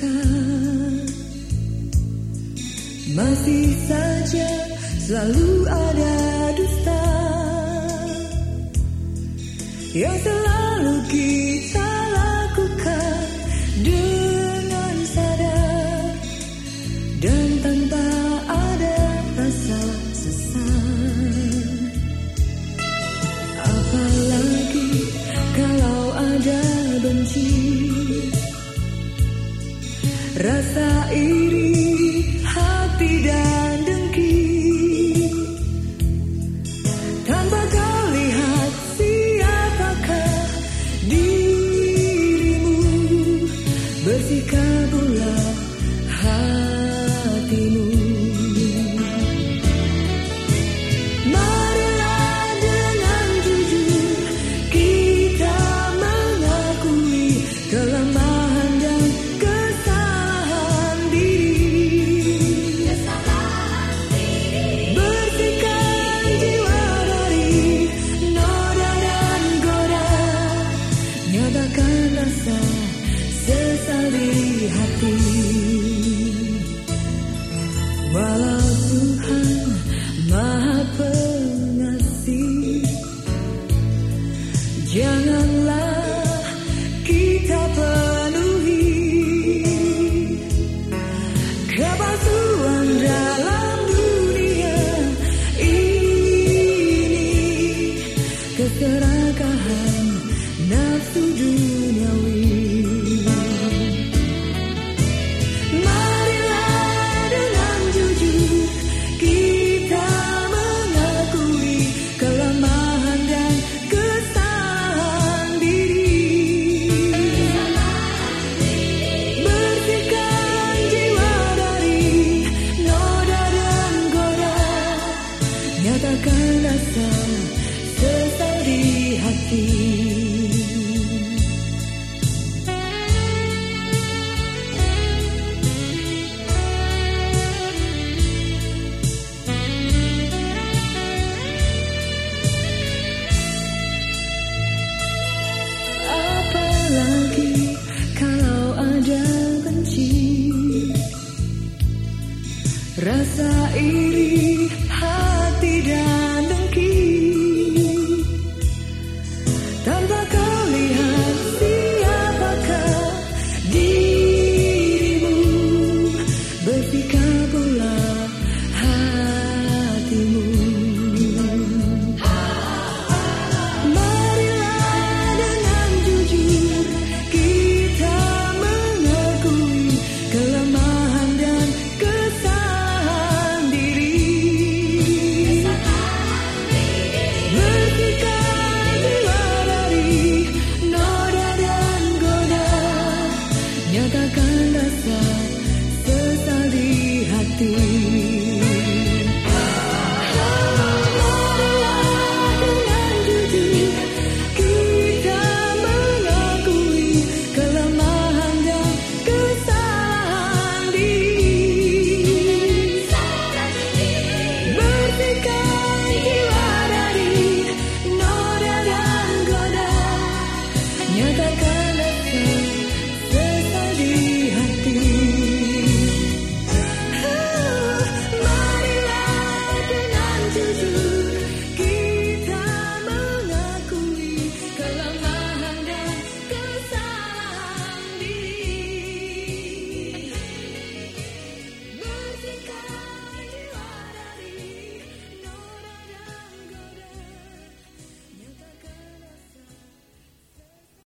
kita. Masih saja selalu ada dusta. Yang Rasa ini Keserakahan nafsu dunia. Nyatakan rasa sesal di hati. Apalagi kalau ada benci Rasa iri Dön rasa sesal di hati.